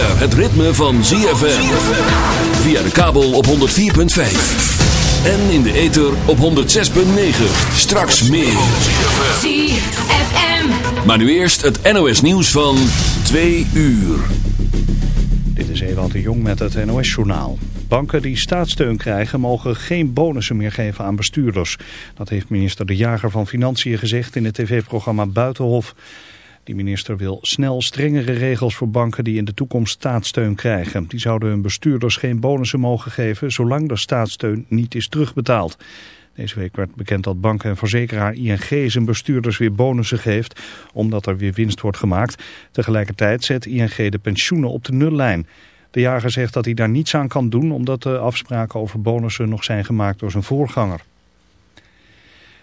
het ritme van ZFM. Via de kabel op 104.5. En in de ether op 106.9. Straks meer. ZFM. Maar nu eerst het NOS nieuws van 2 uur. Dit is Ewald de Jong met het NOS-journaal. Banken die staatssteun krijgen mogen geen bonussen meer geven aan bestuurders. Dat heeft minister De Jager van Financiën gezegd in het tv-programma Buitenhof. Die minister wil snel strengere regels voor banken die in de toekomst staatssteun krijgen. Die zouden hun bestuurders geen bonussen mogen geven zolang de staatssteun niet is terugbetaald. Deze week werd bekend dat banken en verzekeraar ING zijn bestuurders weer bonussen geeft, omdat er weer winst wordt gemaakt. Tegelijkertijd zet ING de pensioenen op de nullijn. De jager zegt dat hij daar niets aan kan doen, omdat de afspraken over bonussen nog zijn gemaakt door zijn voorganger.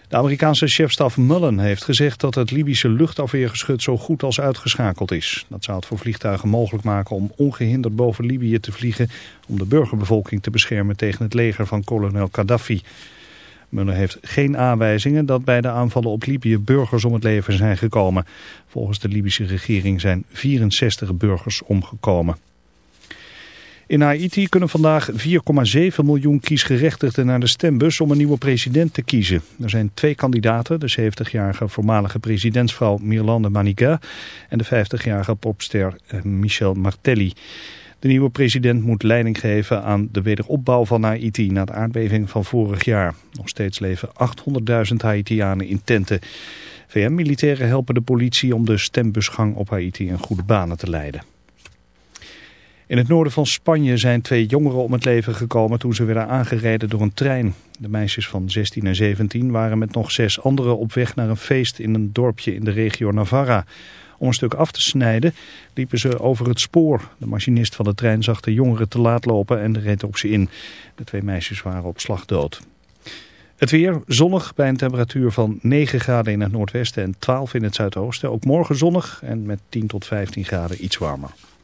De Amerikaanse chefstaf Mullen heeft gezegd dat het Libische luchtafweergeschut zo goed als uitgeschakeld is. Dat zou het voor vliegtuigen mogelijk maken om ongehinderd boven Libië te vliegen om de burgerbevolking te beschermen tegen het leger van kolonel Gaddafi. Mullen heeft geen aanwijzingen dat bij de aanvallen op Libië burgers om het leven zijn gekomen. Volgens de Libische regering zijn 64 burgers omgekomen. In Haiti kunnen vandaag 4,7 miljoen kiesgerechtigden naar de stembus om een nieuwe president te kiezen. Er zijn twee kandidaten, de 70-jarige voormalige presidentsvrouw Mirlande Maniga en de 50-jarige popster eh, Michel Martelly. De nieuwe president moet leiding geven aan de wederopbouw van Haiti na de aardbeving van vorig jaar. Nog steeds leven 800.000 Haitianen in tenten. VM-militairen helpen de politie om de stembusgang op Haiti in goede banen te leiden. In het noorden van Spanje zijn twee jongeren om het leven gekomen toen ze werden aangereden door een trein. De meisjes van 16 en 17 waren met nog zes anderen op weg naar een feest in een dorpje in de regio Navarra. Om een stuk af te snijden liepen ze over het spoor. De machinist van de trein zag de jongeren te laat lopen en reed op ze in. De twee meisjes waren op slag dood. Het weer zonnig bij een temperatuur van 9 graden in het noordwesten en 12 in het zuidoosten. Ook morgen zonnig en met 10 tot 15 graden iets warmer.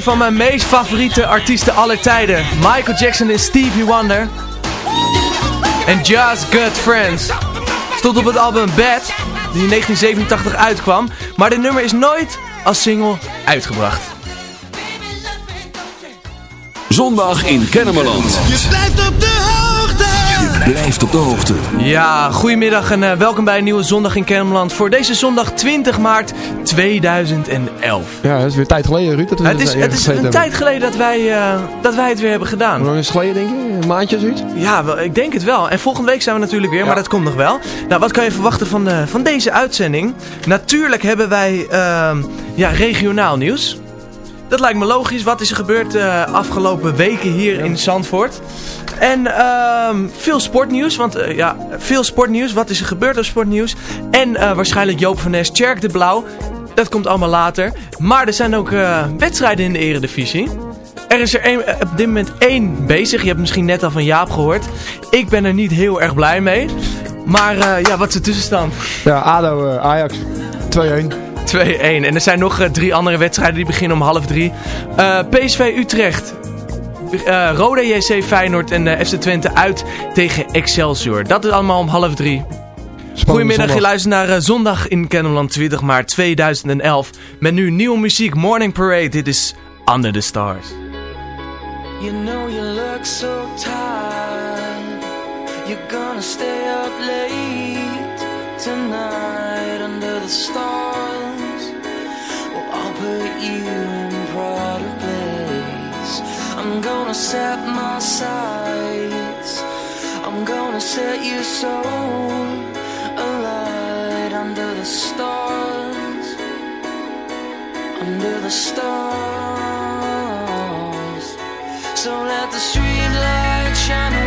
Twee van mijn meest favoriete artiesten aller tijden. Michael Jackson en Stevie Wonder. En Just Good Friends. Stond op het album Bad, die in 1987 uitkwam. Maar dit nummer is nooit als single uitgebracht. Zondag in Kennemerland. Je blijft op de hoogte. Blijft op de hoogte. Ja, goedemiddag en uh, welkom bij een nieuwe Zondag in Kennemerland. Voor deze zondag 20 maart 2011. Ja, het is weer een tijd geleden, Ruud. Dat we het is, het is een hebben. tijd geleden dat wij, uh, dat wij het weer hebben gedaan. Hoe lang is het geleden, denk je? Een maandje of zoiets? Ja, wel, ik denk het wel. En volgende week zijn we natuurlijk weer, ja. maar dat komt nog wel. Nou, wat kan je verwachten van, de, van deze uitzending? Natuurlijk hebben wij uh, ja, regionaal nieuws. Dat lijkt me logisch. Wat is er gebeurd uh, afgelopen weken hier in Zandvoort? En uh, veel sportnieuws. Want uh, ja, veel sportnieuws. Wat is er gebeurd op sportnieuws? En uh, waarschijnlijk Joop van Nes, Tjerk de Blauw. Dat komt allemaal later. Maar er zijn ook wedstrijden in de eredivisie. Er is er een, op dit moment één bezig. Je hebt misschien net al van Jaap gehoord. Ik ben er niet heel erg blij mee. Maar ja, wat is de tussenstand? Ja, ADO Ajax 2-1. 2-1. En er zijn nog uh, drie andere wedstrijden die beginnen om half drie. Uh, PSV Utrecht. Uh, Roda JC Feyenoord en FC Twente uit tegen Excelsior. Dat is allemaal om half drie. Spannende Goedemiddag, zondag. je luistert naar Zondag in Kennemerland 20 maart 2011. Met nu nieuwe muziek, Morning Parade. Dit is Under the Stars. You know you look so tired. You're gonna stay up late tonight under the stars. You in proud of place. I'm gonna set my sights. I'm gonna set your soul alight under the stars. Under the stars. So let the street light shine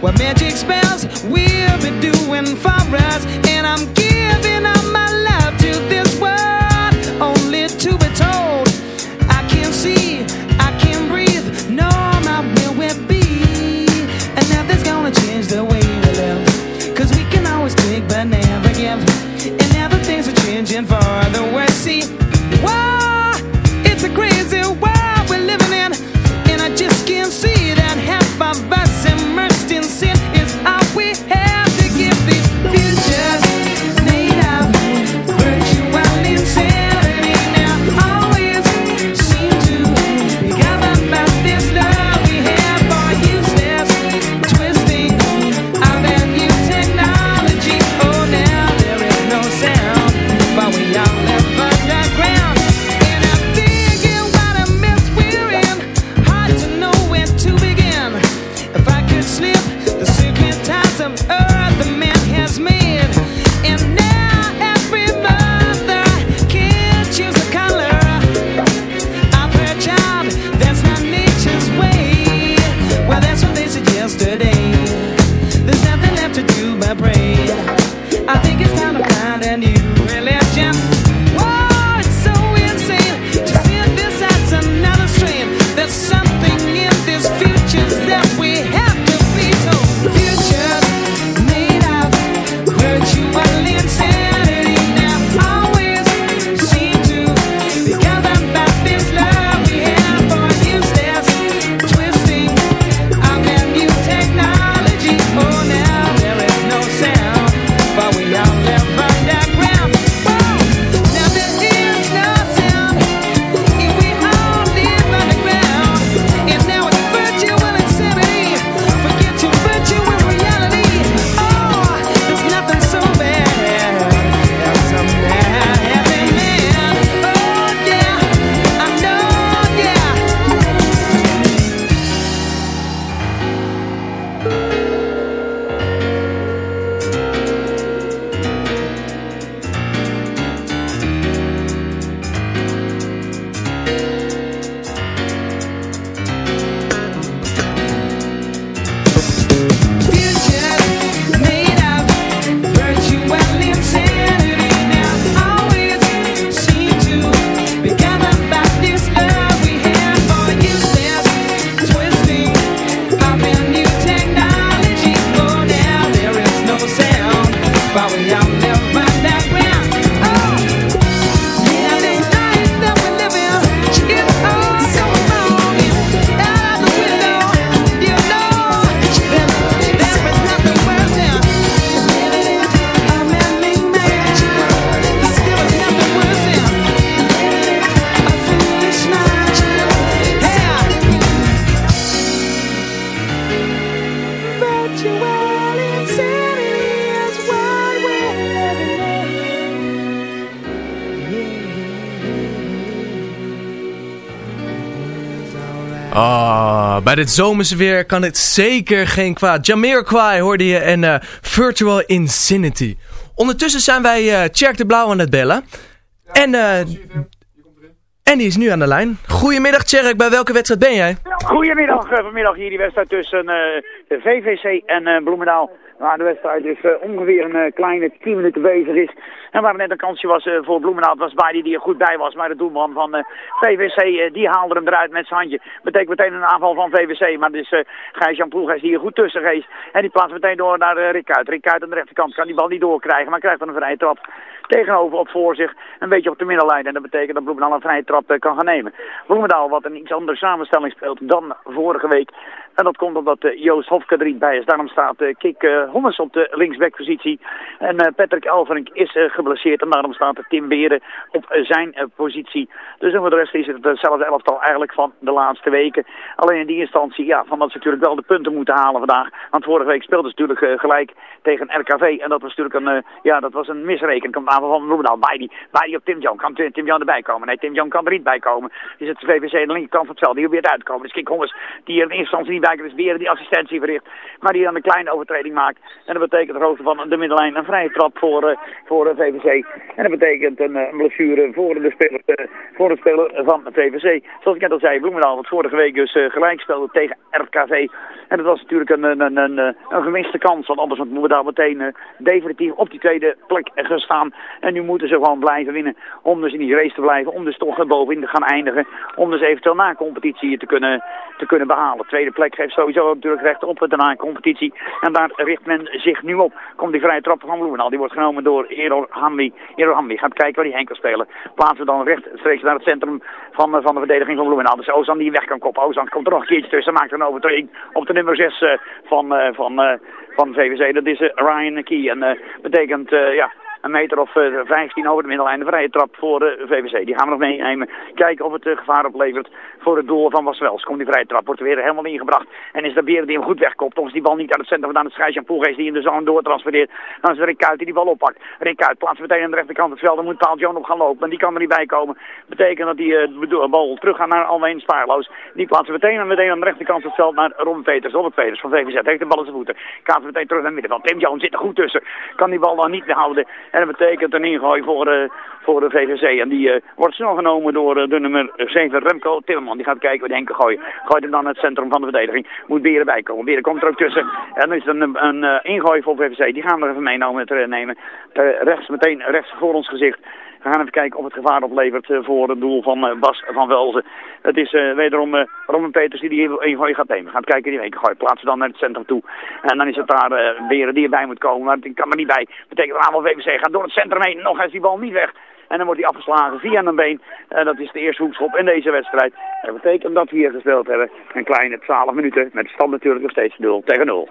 what magic spells we'll be doing for us. And I'm giving up my love to this world, only to be told I can't see, I can't breathe, no, my will will be. And nothing's gonna change the way we live. Cause we can always take but never give. And now things are changing for the Hey. Dit zomerse weer kan het zeker geen kwaad. Jamiroquai hoorde je en eh, Virtual Insanity. Ondertussen zijn wij eh Tjerk de Blauw aan het bellen. En, eh en die is nu aan de lijn. Goedemiddag Tjerk, bij welke wedstrijd ben jij? Goedemiddag, vanmiddag hier die wedstrijd tussen eh, de VVC en eh, Bloemendaal. Waar de wedstrijd dus eh, ongeveer een eh, kleine 10 minuten bezig is. En waar net een kansje was eh, voor Bloemendaal. Was Baidi die er goed bij was. Maar de doelman van eh, die haalde hem eruit met zijn handje. Betekent meteen een aanval van VVC. Maar dus uh, Gijs-Jan die er goed tussen geest. En die plaatst meteen door naar Rick Kuit. Rick Kuit aan de rechterkant kan die bal niet doorkrijgen. Maar krijgt dan een vrije trap tegenover op voor zich. Een beetje op de middenlijn. En dat betekent dat Bloemendaal een vrije trap kan gaan nemen. Bloemendaal wat een iets andere samenstelling speelt dan vorige week. En dat komt omdat uh, Joost Hofke er niet bij is. Daarom staat uh, Kik uh, Hommes op de linksbackpositie. En Patrick Elverink is geblesseerd. En daarom staat Tim Beren op zijn positie. Dus voor de rest is het hetzelfde elftal eigenlijk van de laatste weken. Alleen in die instantie, ja, van dat ze natuurlijk wel de punten moeten halen vandaag. Want vorige week speelden ze natuurlijk gelijk tegen RKV. En dat was natuurlijk een, ja, dat was een misrekening. Komt aanval van Bloemendaal. Bij die, bij die op Tim Jan. Kan Tim Jan erbij komen? Nee, Tim Jan kan er niet bij komen. Dus het VVC aan de linkerkant van het veld. Die probeert uit te komen. Dus Kik Hommes, die er in eerste instantie niet Dijker is Beren die assistentie verricht. Maar die dan een kleine overtreding maakt. En dat betekent hoogte van de middenlijn een vrije trap voor, uh, voor de VVC. En dat betekent een, een blessure voor de speler, voor de speler van de VVC. Zoals ik net al zei, Bloemendaal wat vorige week dus gelijk speelde tegen RKV. En dat was natuurlijk een, een, een, een, een gemiste kans. Want anders had Bloemendaal meteen definitief op die tweede plek gestaan. En nu moeten ze gewoon blijven winnen. Om dus in die race te blijven. Om dus toch bovenin te gaan eindigen. Om dus eventueel na competitie te kunnen, te kunnen behalen. Tweede plek geeft sowieso natuurlijk recht op de na-competitie. En daar richt men zich nu op. Komt die vrije trap van Bloemendaal. Die wordt genomen door Eror Hambi. Eror Hambi gaat kijken waar hij heen kan spelen. Plaatsen dan rechtstreeks naar het centrum van, van de verdediging van Bloemendaal. Dus Ozan die weg kan koppen. Ozan komt er nog een keertje tussen. Maakt een overtreding op de nummer 6 uh, van, uh, van, uh, van VVC. Dat is Ryan Key. En betekent, ja, een meter of uh, 15 over de middellijn. De vrije trap voor de VVC. Die gaan we nog meenemen. Kijken of het uh, gevaar oplevert voor het doel van Waswels. Komt die vrije trap, wordt er weer helemaal ingebracht. En is de Beren die hem goed wegkopt. Of is die bal niet uit het centrum vandaan het schijsje aan Poelgeest die hem de zone doortransfereert. Dan is Rick Kuit die die bal oppakt. Rick Kuit plaatst meteen aan de rechterkant het veld. Dan moet Paul John op gaan lopen. En die kan er niet bij komen. Betekent dat die uh, bal terug gaat naar Alwijn Spaarloos. Die plaatsen meteen, meteen aan de rechterkant het veld naar Ron Peters. Robert Peters van VVZ. Heeft de bal in zijn voeten. Kaat meteen terug naar het middenveld. Tim Jones zit er goed tussen. Kan die bal dan niet behouden. En dat betekent een ingooi voor, uh, voor de VVC. En die uh, wordt snel genomen door uh, de nummer 7 Remco Timmerman. Die gaat kijken waar Henke gooien. Gooit hem dan het centrum van de verdediging. Moet Beren bijkomen. Beren komt er ook tussen. En dan is het een, een, een ingooi voor VVC. Die gaan we even meenemen. nemen. rechts, meteen rechts voor ons gezicht. We gaan even kijken of het gevaar oplevert uh, voor het doel van uh, Bas van Welzen. Het is uh, wederom Robin Peters die die ingooi gaat nemen. Gaat kijken die ingooi. Plaatsen dan naar het centrum toe. En dan is het daar Beren die erbij moet komen. Maar die kan er niet bij. Betekent dat aanval VVC gaat door het centrum heen. Nog is die bal niet weg. En dan wordt hij afgeslagen via een been. Uh, dat is de eerste hoekschop in deze wedstrijd. Dat betekent dat we hier gespeeld hebben. Een kleine 12 minuten. Met stand natuurlijk nog steeds 0 tegen 0.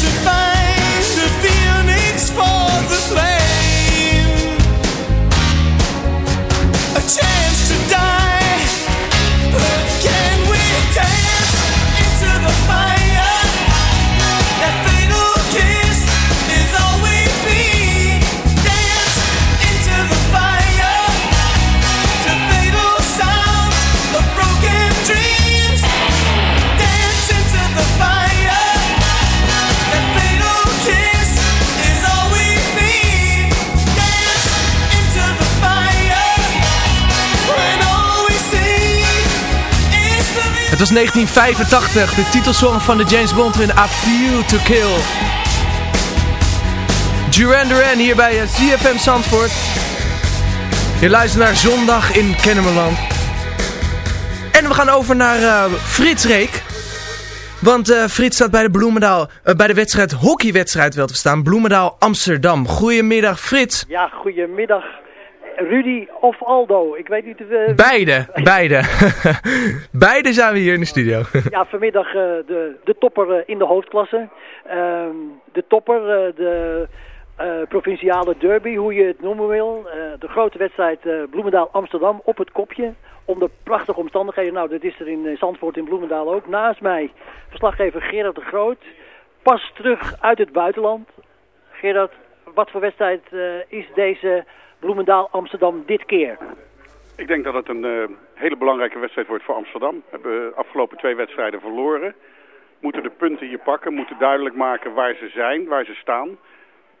to find was 1985, de titelsong van de James Bond in A View to Kill. Duran Duran hier bij eh, CFM Zandvoort. Je luistert naar Zondag in Kennemerland. En we gaan over naar uh, Frits Reek. Want uh, Frits staat bij de Bloemendaal, bij de wedstrijd, hockeywedstrijd wel te staan, Bloemendaal Amsterdam. Goedemiddag Frits. Ja, goedemiddag. Rudy of Aldo, ik weet niet... Uh, beide, beide. beide zijn we hier in de studio. ja, vanmiddag de, de topper in de hoofdklasse. Ehm, de topper, de provinciale derby, hoe je het noemen wil. de grote wedstrijd Bloemendaal Amsterdam op het kopje onder prachtige omstandigheden. Nou, dat is er in Zandvoort in Bloemendaal ook. Naast mij verslaggever Gerard de Groot. Pas terug uit het buitenland. Gerard, wat voor wedstrijd uh, is deze Bloemendaal-Amsterdam dit keer? Ik denk dat het een uh, hele belangrijke wedstrijd wordt voor Amsterdam. We hebben de afgelopen twee wedstrijden verloren. Moeten de punten hier pakken, moeten duidelijk maken waar ze zijn, waar ze staan.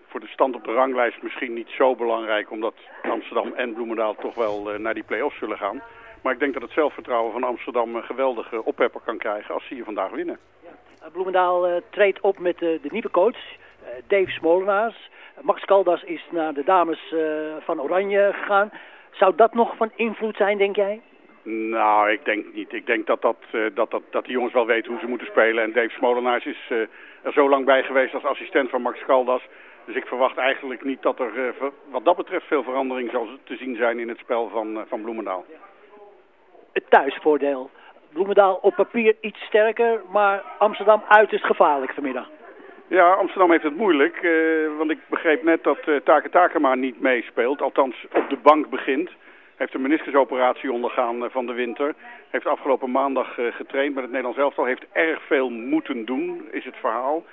Voor de stand op de ranglijst misschien niet zo belangrijk, omdat Amsterdam en Bloemendaal toch wel uh, naar die play-offs zullen gaan. Maar ik denk dat het zelfvertrouwen van Amsterdam een geweldige oppepper kan krijgen als ze hier vandaag winnen. Ja. Bloemendaal uh, treedt op met uh, de nieuwe coach, Dave Smolenaars. Max Caldas is naar de dames van Oranje gegaan. Zou dat nog van invloed zijn, denk jij? Nou, ik denk niet. Ik denk dat, dat, dat, dat, dat die jongens wel weten hoe ze moeten spelen. En Dave Smolenaars is er zo lang bij geweest als assistent van Max Caldas. Dus ik verwacht eigenlijk niet dat er wat dat betreft veel verandering zal te zien zijn in het spel van, van Bloemendaal. Het thuisvoordeel. Bloemendaal op papier iets sterker, maar Amsterdam uiterst gevaarlijk vanmiddag. Ja, Amsterdam heeft het moeilijk, uh, want ik begreep net dat uh, Take Takema niet meespeelt, althans op de bank begint. Heeft een meniscusoperatie ondergaan uh, van de winter. Heeft afgelopen maandag getraind met het Nederlands elftal. Heeft erg veel moeten doen, is het verhaal.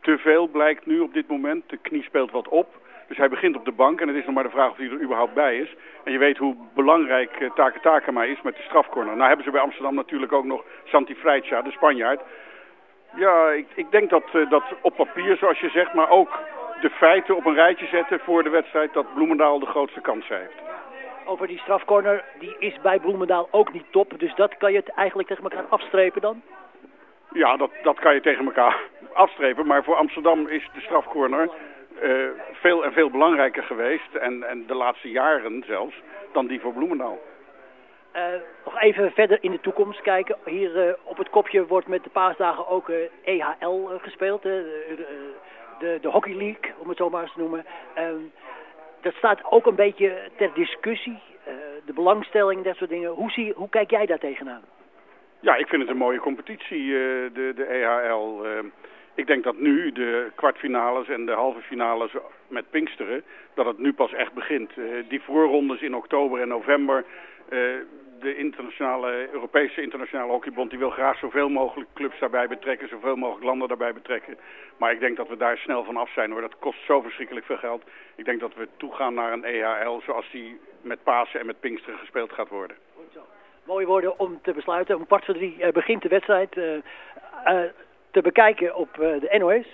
Te veel blijkt nu op dit moment. De knie speelt wat op. Dus hij begint op de bank en het is nog maar de vraag of hij er überhaupt bij is. En je weet hoe belangrijk uh, Take Takema is met de strafcorner. Nou hebben ze bij Amsterdam natuurlijk ook nog Santi Freitja, de Spanjaard. Ja, ik, ik denk dat, uh, dat op papier, zoals je zegt, maar ook de feiten op een rijtje zetten voor de wedstrijd dat Bloemendaal de grootste kans heeft. Over die strafcorner, die is bij Bloemendaal ook niet top. Dus dat kan je het eigenlijk tegen elkaar afstrepen dan? Ja, dat, dat kan je tegen elkaar afstrepen. Maar voor Amsterdam is de strafcorner uh, veel en veel belangrijker geweest. En, en de laatste jaren zelfs, dan die voor Bloemendaal. Uh, nog even verder in de toekomst kijken. Hier uh, op het kopje wordt met de paasdagen ook EHL gespeeld. De, de, de, de, Hockey League, om het zo maar eens te noemen. Ehm, dat staat ook een beetje ter discussie. de belangstelling, dat soort dingen. Hoe, zie, hoe kijk jij daar tegenaan? Ja, ik vind het een mooie competitie, de, de EHL. Ik denk dat nu de kwartfinales en de halve finales met Pinksteren, dat het nu pas echt begint. Die voorrondes in oktober en november, de internationale, Europese internationale hockeybond, die wil graag zoveel mogelijk clubs daarbij betrekken, zoveel mogelijk landen daarbij betrekken. Maar ik denk dat we daar snel van af zijn hoor. Dat kost zo verschrikkelijk veel geld. Ik denk dat we toegaan naar een EHL zoals die met Pasen en met Pinksteren gespeeld gaat worden. Goed zo. Mooie woorden om te besluiten. Om kwart voor drie uh, begint de wedstrijd te bekijken op uh, de NOS.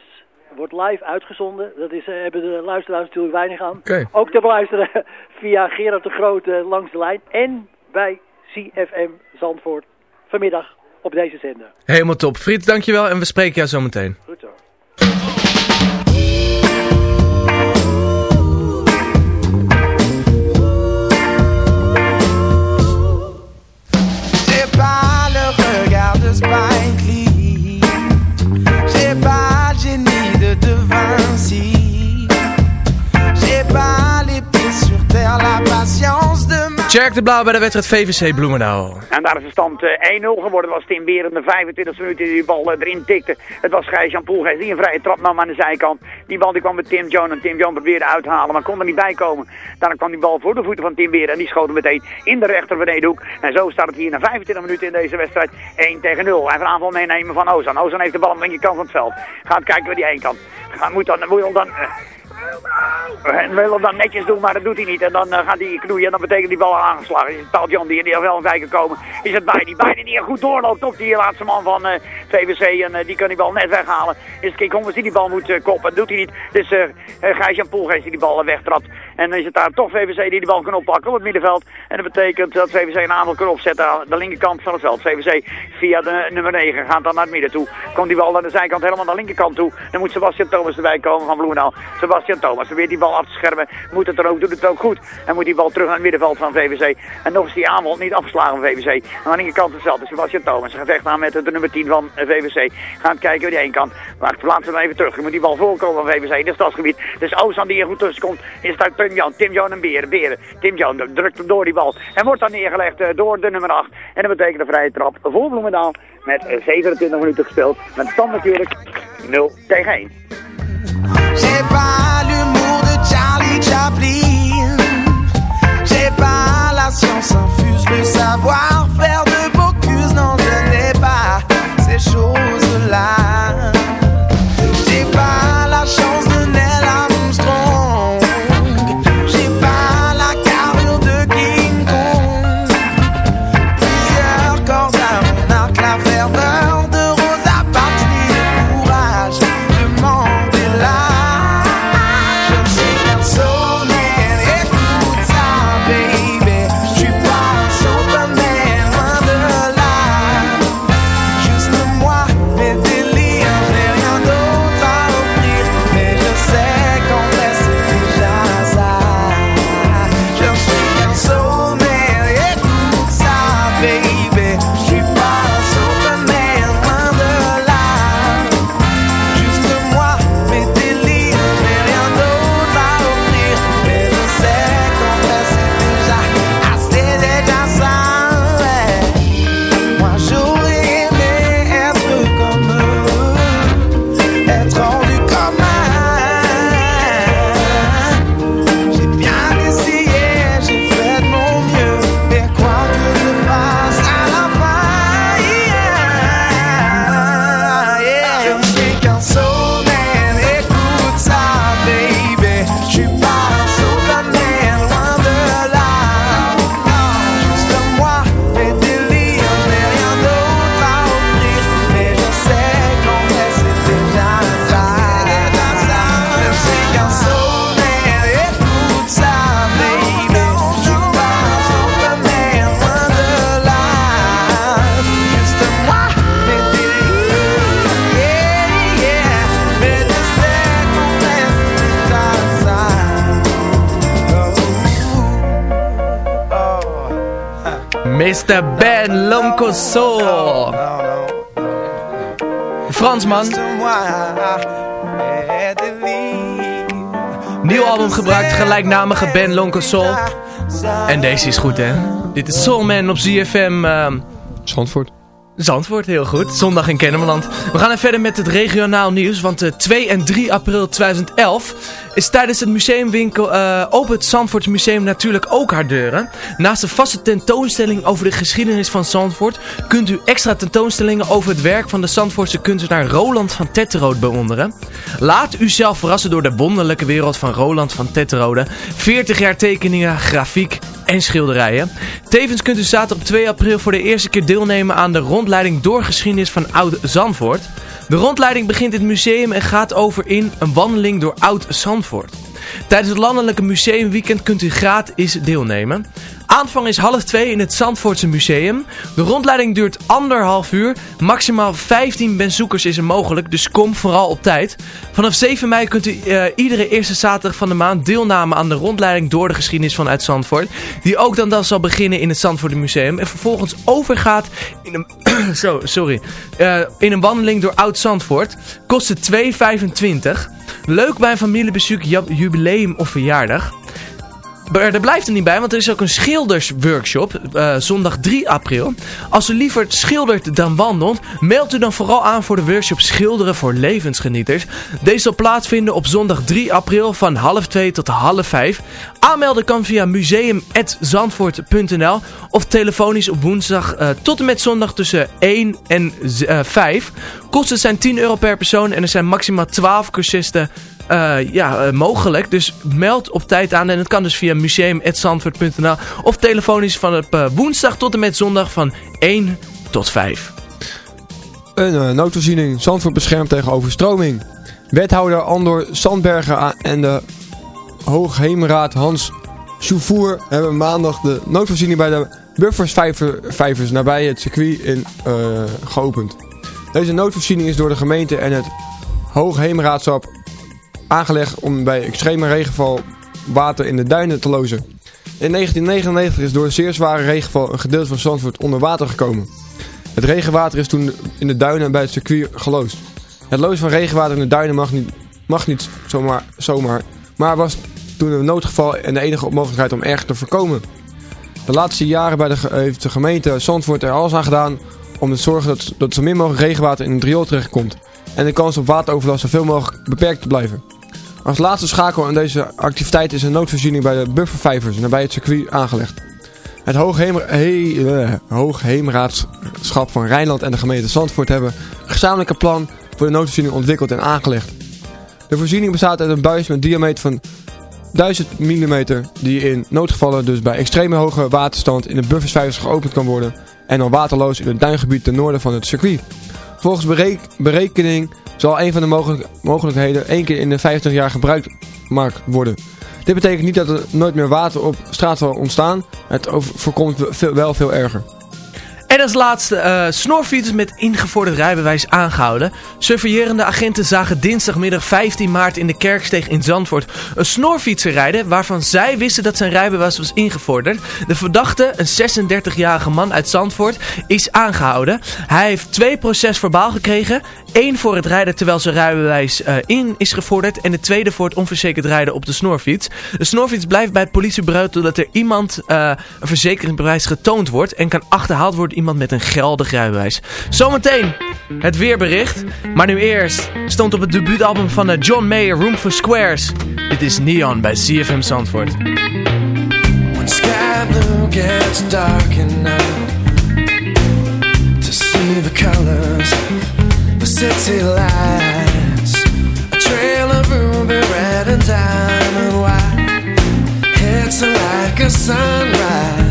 Wordt live uitgezonden. Dat is, uh, hebben de luisteraars natuurlijk weinig aan. Okay. Ook te beluisteren via Gerard de Grote langs de lijn. En bij CFM Zandvoort vanmiddag op deze zender. Helemaal top. Friet, dankjewel en we spreken jou zo meteen. Goed zo. De Blauw bij de wedstrijd VVC Bloemendaal. En daar is de stand uh, 1-0 geworden. Het was Tim Beer in de 25 minuten die die bal uh, erin tikte. Het was Gijs-Jan Poelgeest die een vrije trap aan de zijkant. Die bal die kwam met Tim Jones en Tim Jones probeerde uit te halen, maar kon er niet bij komen. Daarna kwam die bal voor de voeten van Tim Beer en die schoot hem meteen in de rechter benedenhoek. En zo staat het hier na 25 minuten in deze wedstrijd 1 tegen 0. Even een aanval meenemen van Ozan. Ozan heeft de bal aan de linkerkant van het veld. Gaat kijken waar die heen kan. Gaat, moet dan, moet dan... Uh, en wil hem dan netjes doen, maar dat doet hij niet. En dan uh, gaat hij knoeien en dan betekent die bal aangeslagen. Is het John die er wel bij kan komen. Is het bij die beide die goed doorloopt op die laatste man van uh, VVC. En die kan die bal net weghalen. Is het Hommers die die bal moet koppen. Dat doet hij niet. Dus uh, Gijs-Jan Poelgeest die die bal wegtrapt. En dan is het daar toch VVC die die bal kan oppakken op het middenveld. En dat betekent dat VVC een aanval kan opzetten aan de linkerkant van het veld. VVC via de nummer 9 gaat dan naar het midden toe. Komt die bal aan de zijkant helemaal naar de linkerkant toe. Dan moet Sebastian Thomas erbij komen van Bloemendaal. Sebastian Thomas probeert die bal af te schermen. Moet het er ook, doet het ook goed. En moet die bal terug naar het middenveld van VVC. En nog is die aanval niet afgeslagen van VVC. Aan de linkerkant hetzelfde. Sebastian Thomas gaat echt aan met de nummer 10 van VVC. Gaat kijken waar die heen kan. Maar verplaatst hem even terug. Je moet die bal voorkomen van VVC in het stadsgebied. Dus Ozan die er goed tussen komt. Is daar Tim Jan. Tim Jan en Beren. Beren. Tim Jan drukt hem door die bal. En wordt dan neergelegd eh, door de nummer 8. En dat betekent een vrije trap voor Bloemendaal. Met eh, 27 minuten gespeeld. Met stand natuurlijk 0 tegen 1. J'ai pas l'humour de Charlie Chaplin. La science infuse, le savoir-faire de Bocuse. Non, je pas ces choses-là. Mr. Ben Loncoso. Fransman. Nieuw album gebruikt, gelijknamige Ben Loncoso. En deze is goed, hè? Dit is Soulman op ZFM. ehm Zandvoort. Zandvoort, heel goed. Zondag in Kennemerland. We gaan verder met het regionaal nieuws. Want eh, 2 en 3 april 2011 is tijdens het museumwinkel uh, open het Zandvoort Museum natuurlijk ook haar deuren. Naast de vaste tentoonstelling over de geschiedenis van Zandvoort... kunt u extra tentoonstellingen over het werk van de Zandvoortse kunstenaar Roland van Tetterode bewonderen. Laat u zelf verrassen door de wonderlijke wereld van Roland van Tetterode. 40 jaar tekeningen, grafiek en schilderijen. Tevens kunt u zaterdag op 2 april voor de eerste keer deelnemen aan de rondleiding door geschiedenis van Oud Zandvoort. De rondleiding begint in het museum en gaat over in een wandeling door Oud Zandvoort. Tijdens het landelijke museumweekend kunt u gratis deelnemen. Aanvang is half twee in het Zandvoortse museum. De rondleiding duurt anderhalf uur. Maximaal 15 bezoekers is er mogelijk, dus kom vooral op tijd. Vanaf 7 mei kunt u uh, iedere eerste zaterdag van de maand deelnemen aan de rondleiding door de geschiedenis van uit Zandvoort. Die ook dan, dan zal beginnen in het Zandvoort Museum. En vervolgens overgaat in een, zo, sorry, uh, in een wandeling door Oud Zandvoort. Kost het 2,25. Leuk bij een familiebezoek, jubileum of verjaardag. Er blijft er niet bij, want er is ook een schildersworkshop, uh, zondag 3 april. Als u liever schildert dan wandelt, meld u dan vooral aan voor de workshop Schilderen voor levensgenieters. Deze zal plaatsvinden op zondag 3 april van half 2 tot half 5. Aanmelden kan via museum.zandvoort.nl of telefonisch op woensdag uh, tot en met zondag tussen 1 en uh, 5. Kosten zijn 10 euro per persoon en er zijn maximaal 12 cursisten uh, ja, uh, mogelijk. Dus meld op tijd aan. En het kan dus via museum.zandvoort.nl of telefonisch van op uh, woensdag tot en met zondag van 1 tot 5. Een noodvoorziening. Zandvoort beschermd tegen overstroming. Wethouder Andor Sandbergen en de Hoogheemraad Hans Choufour hebben maandag de noodvoorziening bij de buffersvijvers nabij het circuit in, geopend. Deze noodvoorziening is door de gemeente en het Hoogheemraadschap aangelegd om bij extreme regenval water in de duinen te lozen. In 1999 is door zeer zware regenval een gedeelte van Zandvoort onder water gekomen. Het regenwater is toen in de duinen bij het circuit geloosd. Het lozen van regenwater in de duinen mag niet, mag niet zomaar, zomaar, maar was toen een noodgeval en de enige mogelijkheid om erg te voorkomen. De laatste jaren bij de, heeft de gemeente Zandvoort er alles aan gedaan om te zorgen dat, dat zo min mogelijk regenwater in het riool terechtkomt en de kans op wateroverlast zoveel mogelijk beperkt te blijven. Als laatste schakel in deze activiteit is een noodvoorziening bij de buffervijvers nabij het circuit aangelegd. Het eh, Hoogheemraadschap van Rijnland en de gemeente Zandvoort hebben een gezamenlijke plan voor de noodvoorziening ontwikkeld en aangelegd. De voorziening bestaat uit een buis met diameter van 1000 mm die in noodgevallen dus bij extreme hoge waterstand in de buffersvijvers geopend kan worden en dan waterloos in het duingebied ten noorden van het circuit. Volgens berekening zal een van de mogelijkheden één keer in de 50 jaar gebruikt worden. Dit betekent niet dat er nooit meer water op straat zal ontstaan. Het voorkomt wel veel erger. En als laatste uh, met ingevorderd rijbewijs aangehouden. Surveillerende agenten zagen dinsdagmiddag 15 maart in de Kerksteeg in Zandvoort een snorfietser rijden waarvan zij wisten dat zijn rijbewijs was ingevorderd. De verdachte, een 36-jarige man uit Zandvoort, is aangehouden. Hij heeft twee proces verbaal gekregen. Eén voor het rijden terwijl zijn rijbewijs uh, in is gevorderd en de tweede voor het onverzekerd rijden op de snorfiets. De snorfiets blijft bij het politiebureau totdat er iemand uh, een verzekeringsbewijs getoond wordt en kan achterhaald worden iemand met een geldig rijbewijs. Zometeen het weerbericht. Maar nu eerst stond op het debuutalbum van eh, John Mayer, Room for Squares. Dit is Neon bij CFM Zandvoort. When sky blue gets dark enough To see the colors The city lights A trail of ruby red and diamond white Hits like a sunrise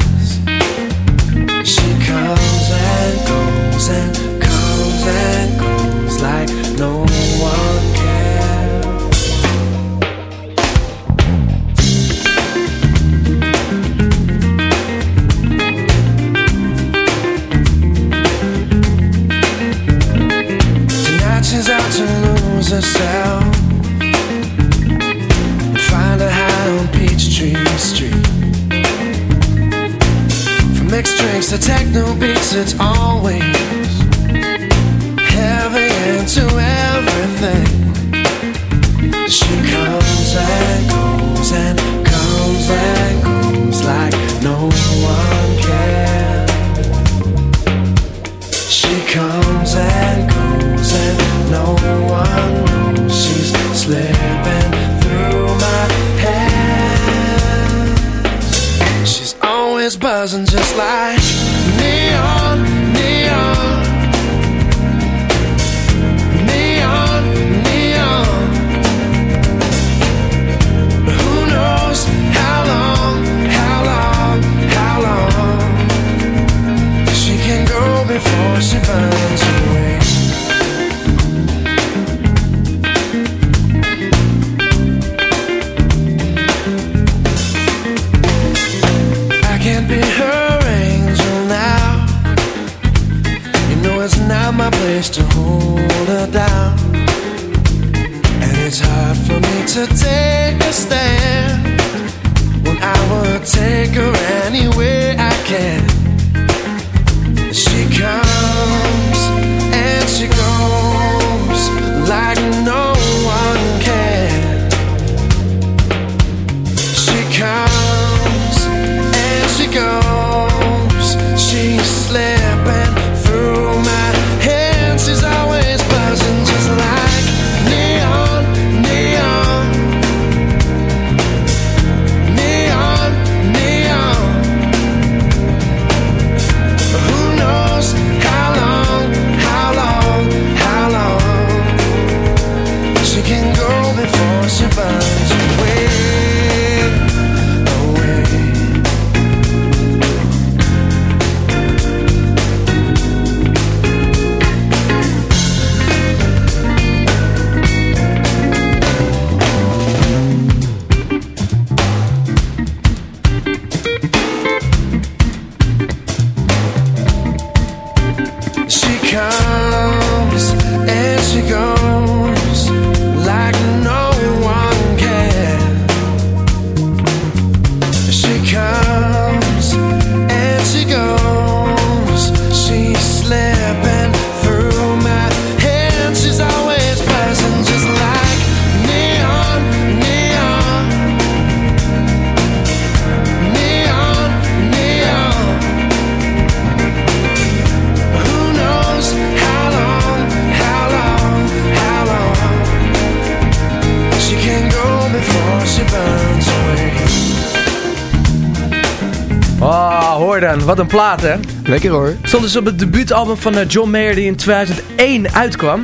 plaat, hè? Lekker hoor. Stond dus op het debuutalbum van eh, John Mayer die in 2001 uitkwam.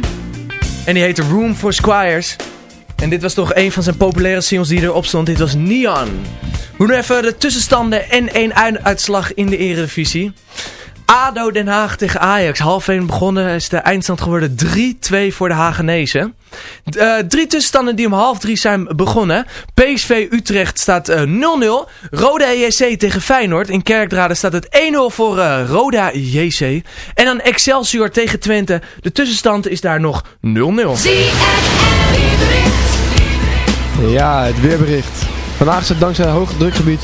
En die heette Room for Squires. En dit was toch een van zijn populaire singles die erop stond. Dit was Neon. We doen even de tussenstanden en één uit- uitslag in de Eredivisie. ADO Den Haag tegen Ajax. Half 1 begonnen is de eindstand geworden 3-2 voor de Hagenezen. Eh, drie tussenstanden die om half drie zijn begonnen. PSV Utrecht staat eh, 0-0. Roda JC tegen Feyenoord. In Kerkrade staat het 1-0 voor eh, Roda JC. En dan Excelsior tegen Twente. De tussenstand is daar nog 0-0. Ja, het weerbericht. Vandaag is het dankzij een hoog drukgebied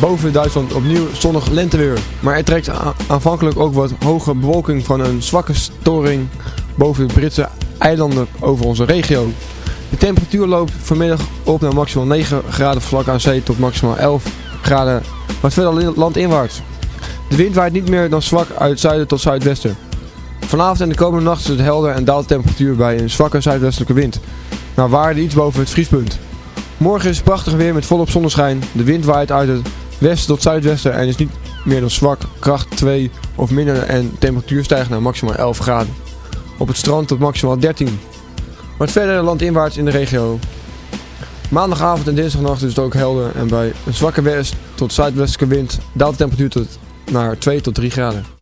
boven Duitsland opnieuw zonnig lenteweer. Maar er trekt aanvankelijk ook wat hoge bewolking van een zwakke storing boven de Britse eilanden over onze regio. De temperatuur loopt vanmiddag op naar maximaal 9 graden vlak aan zee tot maximaal 11 graden wat verder landinwaarts. De wind waait niet meer dan zwak uit zuiden tot zuidwesten. Vanavond en de komende nacht is het helder en daalt de temperatuur bij een zwakke zuidwestelijke wind. Naar waarde iets boven het vriespunt. Morgen is het prachtig weer met volop zonneschijn. De wind waait uit het westen tot zuidwesten en is niet meer dan zwak, kracht 2 of minder en de temperatuur stijgt naar maximaal 11 graden. Op het strand tot maximaal 13. Wat verder landinwaarts in de regio. Maandagavond en dinsdagnacht is het ook helder en bij een zwakke west tot zuidwestelijke wind daalt de temperatuur tot naar 2 tot 3 graden.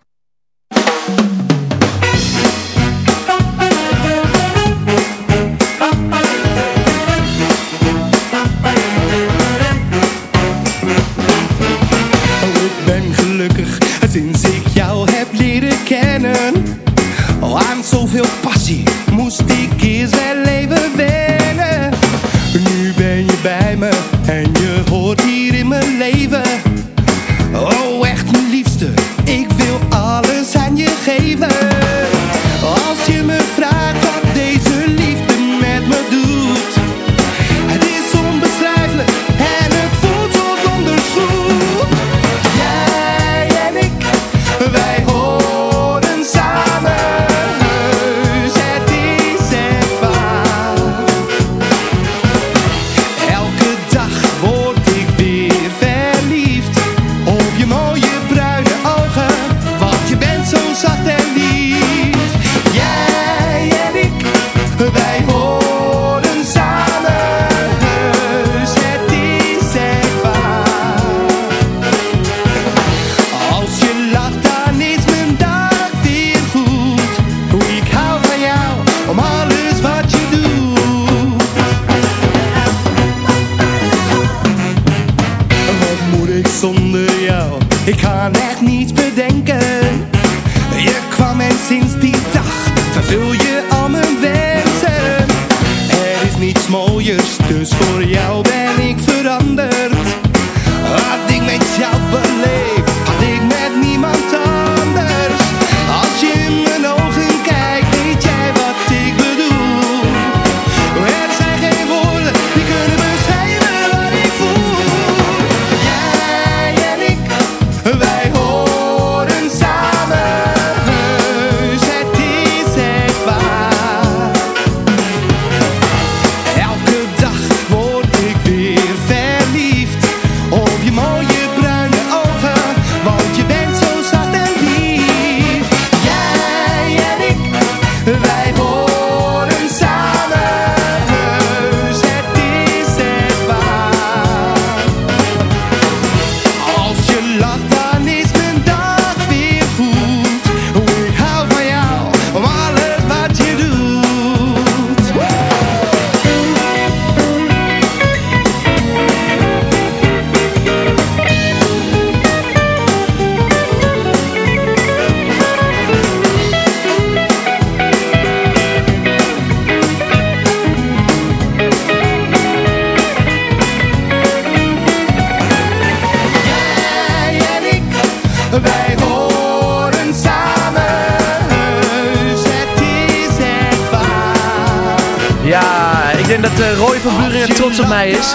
Uh, Roy van Buringen trots op mij is.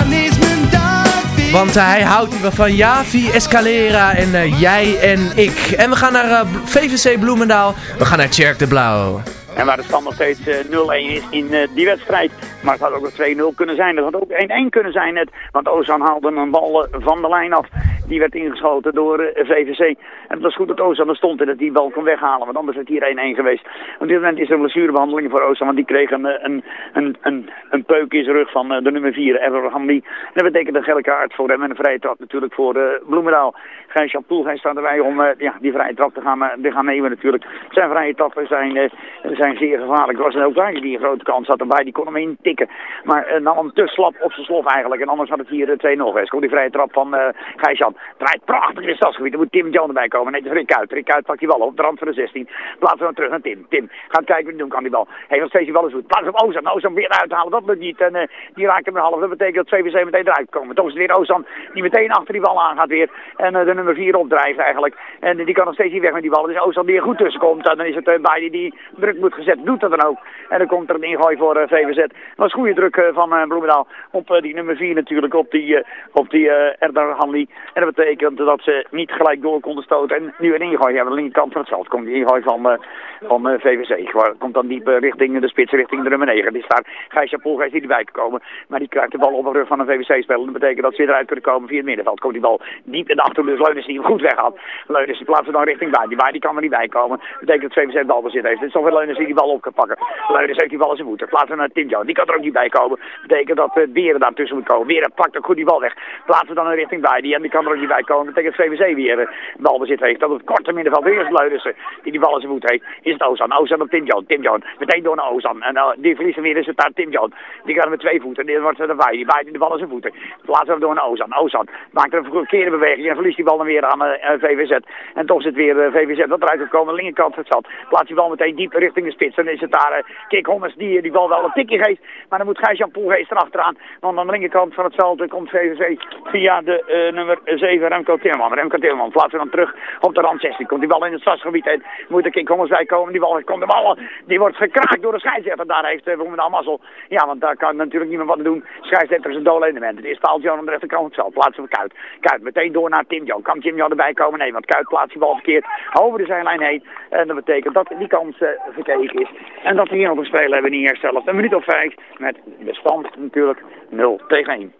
Want hij houdt hier wel van Javi, Escalera en eh, jij en ik. En we gaan naar eh, VVC Bloemendaal. We gaan naar Tjerk de Blauw. En waar de stand nog steeds eh, 0-1 is in die wedstrijd. Maar het had ook nog 2-0 kunnen zijn. Dat had ook 1-1 kunnen zijn net. Want Ozan haalde een bal van de lijn af. Die werd ingeschoten door VVC. En het was goed dat Ozan er stond en dat die bal kon weghalen. Want anders werd hier 1-1 geweest. Op dit moment is er een blessurebehandeling voor Ozan. Want die kreeg een, een, een, een, een peuk in zijn rug van de nummer 4, Ever Hamdi. Dat betekent een gele kaart voor hem en een vrije trap natuurlijk voor Bloemendaal. Gijs-Jan Poelgeest staat erbij om uh, ja, die vrije trap te gaan, te gaan nemen natuurlijk. Zijn vrije trappen zijn, uh, zijn zeer gevaarlijk. Er was een ook die een grote kans had erbij, die kon hem intikken. Maar uh, nam hem te slap op zijn slof eigenlijk. En anders had het hier 2-0 geweest. Komt die vrije trap van Gijs-Jan. Draait prachtig in het stadsgebied. Er moet Tim John erbij komen. Als Rick uit. Rick uit pakt die bal op de rand van de 16. Plaatsen we hem terug naar Tim. Tim gaat kijken wat hij doen kan die bal. Heeft nog steeds die bal eens goed. Plaatsen op Ozan. Ozan weer uithalen. Dat lukt niet. En die raakt hem een half. Dat betekent dat VVC meteen eruit komen. Toch is het weer Ozan die meteen achter die bal aan gaat weer. En uh, de nummer 4 opdrijft eigenlijk. En die kan nog steeds niet weg met die bal. Dus Ozan die er goed tussen komt. Dan is het uh, bij die, druk moet gezet. Doet dat dan ook. En dan komt er een ingooi voor VVZ. Dat was goede druk van Bloemendaal. Op die nummer 4 natuurlijk. Op die, op die Erdar. En dat betekent dat ze niet gelijk door konden stoten. En nu een ingooi. Aan de linkerkant van het veld komt die ingooi van, van VVC. Komt dan diep richting de spits, richting de nummer 9. Die staat Gijsja Poelgeest die erbij komen. Maar die krijgt de bal op de rug van een VVC-speler. Dat betekent dat ze eruit kunnen komen via het middenveld. Komt die bal diep in de achterhoede. Leunens die hem goed weghaalt. Leunens die plaatsen dan richting bij. Die bij die kan er niet bij komen. Dat betekent dat VVC balbezit heeft. Het is toch weer Leunens die die bal op kan pakken. Leunens heeft die bal in zijn voeten. Plaatsen naar Tim Jones. Die kan er ook niet bij komen. Dat betekent dat Beren daar tussen moet komen. Beren pakt ook goed die bal weg. Plaatsen dan richting bij. Die en die kan er ook niet bij komen. Dat betekent dat VVC weer uh, balbezit heeft. Dat het korte middenveld weer is Leunens die die bal in zijn voet heeft. Is het Ozan. Ozan op Tim Jones. Tim Jones. Meteen door naar Ozan. En die verliezen weer is het daar Tim Jones. Die gaat met twee voeten. Die wordt erbij. Die bijt in de bal in zijn voeten. Plaatsen door naar Ozan. Ozan maakt er een verkeerde beweging en verliest die bal dan weer aan uh, VVZ. En toch zit weer uh, VVZ dat eruit gekomen. De linkerkant het zat. Plaatst die bal meteen diep richting de spits. Dan is het daar Kik Hommers die die bal wel een tikje geeft. Maar dan moet Gijs-Jan Poelgeest erachteraan. Want aan de linkerkant van het veld komt VVC via de nummer 7 Remco Timmerman. Remco Timmerman plaatsen dan terug op de rand 16. Komt die bal in het stadsgebied en moet de Kik Hommers bij komen. Die bal komt de bal. Die wordt gekraakt door de scheidsrechter. Daar heeft uh, Bloemendaal mazzel. Ja, want daar kan natuurlijk niemand wat doen. Scheidsrechter is een dol element. Het is paaltje aan de rechterkant van het veld. Plaatsen we Kuit. Kuit meteen door naar Tim Jan. Kan Tim Jan erbij komen? Nee, want Kuit plaatst die bal verkeerd over de zijlijn heen. En dat betekent dat die kans uh, verkeken is. En dat we hier nog een speler hebben die eerst zelf een minuut of vijf. Met bestand natuurlijk 0 tegen 1.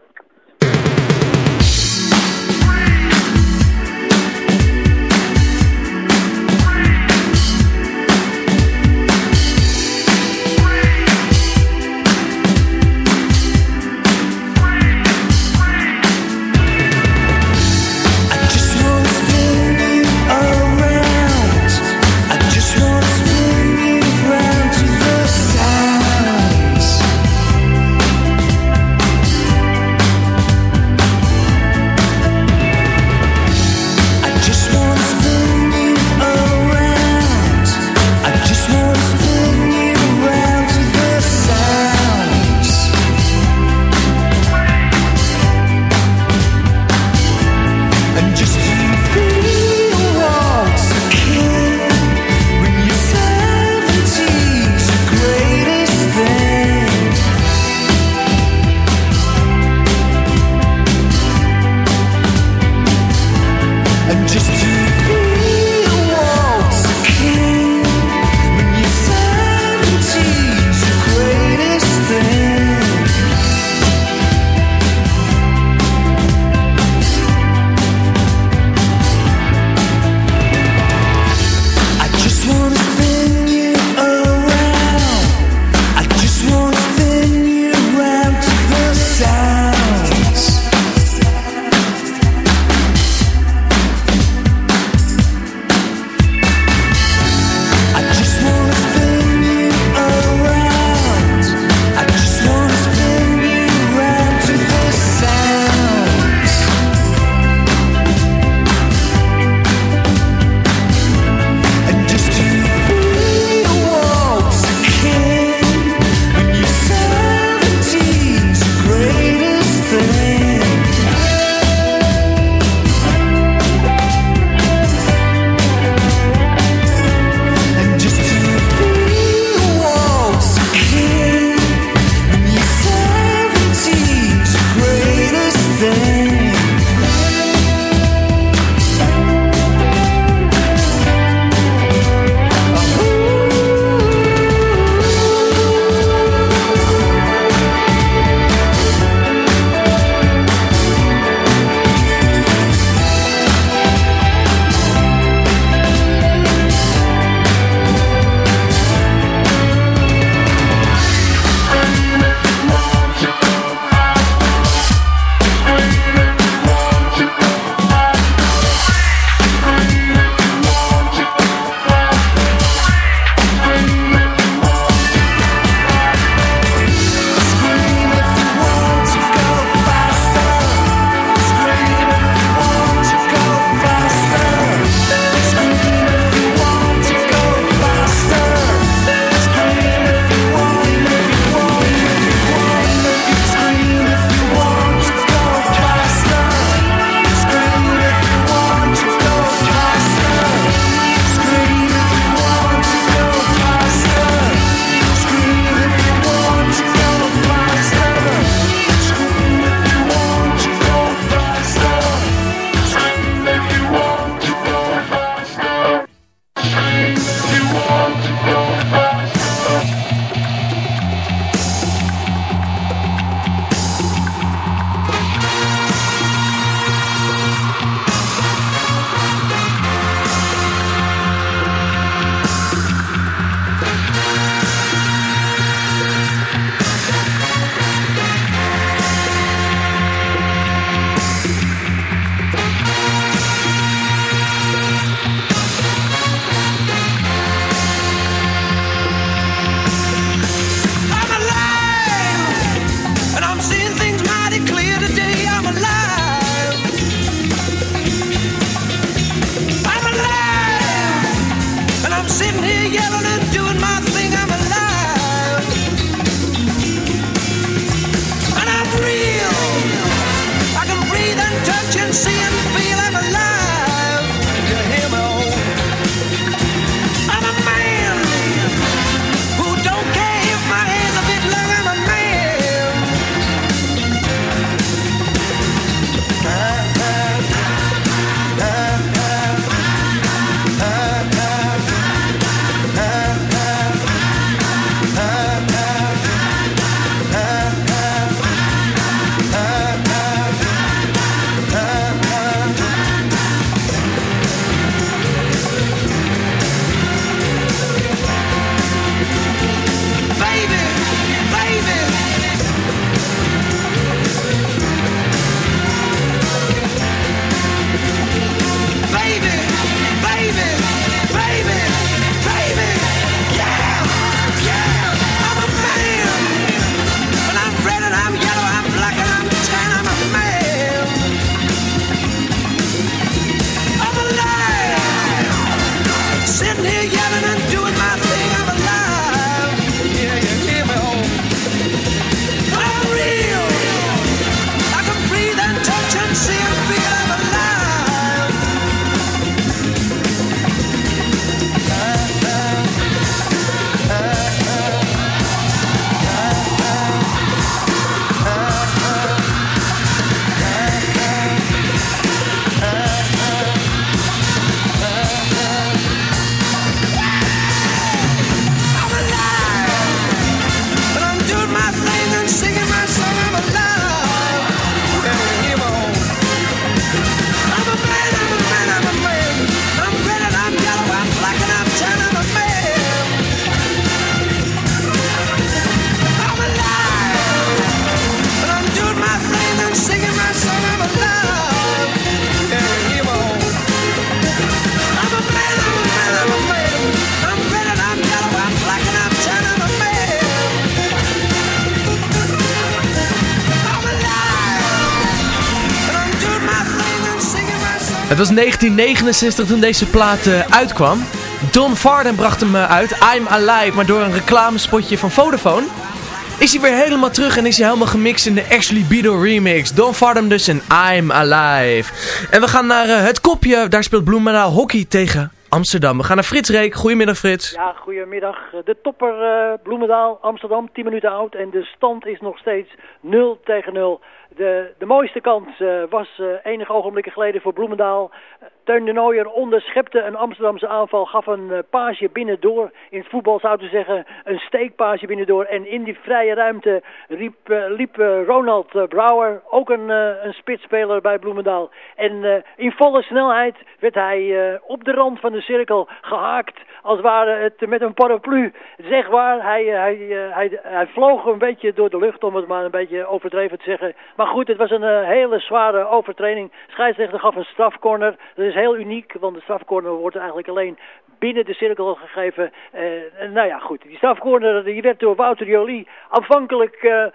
Het was 1969 toen deze plaat eh, uitkwam. Don Farden bracht hem eh, uit, I'm Alive, maar door een reclamespotje van Vodafone is hij weer helemaal terug en is hij helemaal gemixt in de Ashley Beedle remix. Don Farden dus en I'm Alive. En we gaan naar eh, het kopje, daar speelt Bloemendaal hockey tegen Amsterdam. We gaan naar Frits Reek. Goedemiddag Frits. Ja, goedemiddag. De topper Bloemendaal, Amsterdam, 10 minuten oud. En de stand is nog steeds 0 tegen 0. De, de mooiste kans eh, was eh, enige ogenblikken geleden voor Bloemendaal. Teun de Nooier onderschepte een Amsterdamse aanval, gaf een eh, paasje binnendoor. In het voetbal zouden ze zeggen een steekpaasje binnendoor. En in die vrije ruimte riep, liep Ronald Brouwer, ook een, een bij Bloemendaal. En in volle snelheid werd hij op de rand van de cirkel gehaakt. Als ware het met een paraplu. Zeg waar, hij, eh, hij, eh, hij, hij vloog een beetje door de lucht, om het maar een beetje overdreven te zeggen. Maar goed, het was een eh, hele zware overtreding. Scheidsrechter gaf een strafcorner. Dat is heel uniek, want de strafcorner wordt eigenlijk alleen binnen de cirkel gegeven. En nou ja, goed. Die strafcorner die werd door Wouter Jolie aanvankelijk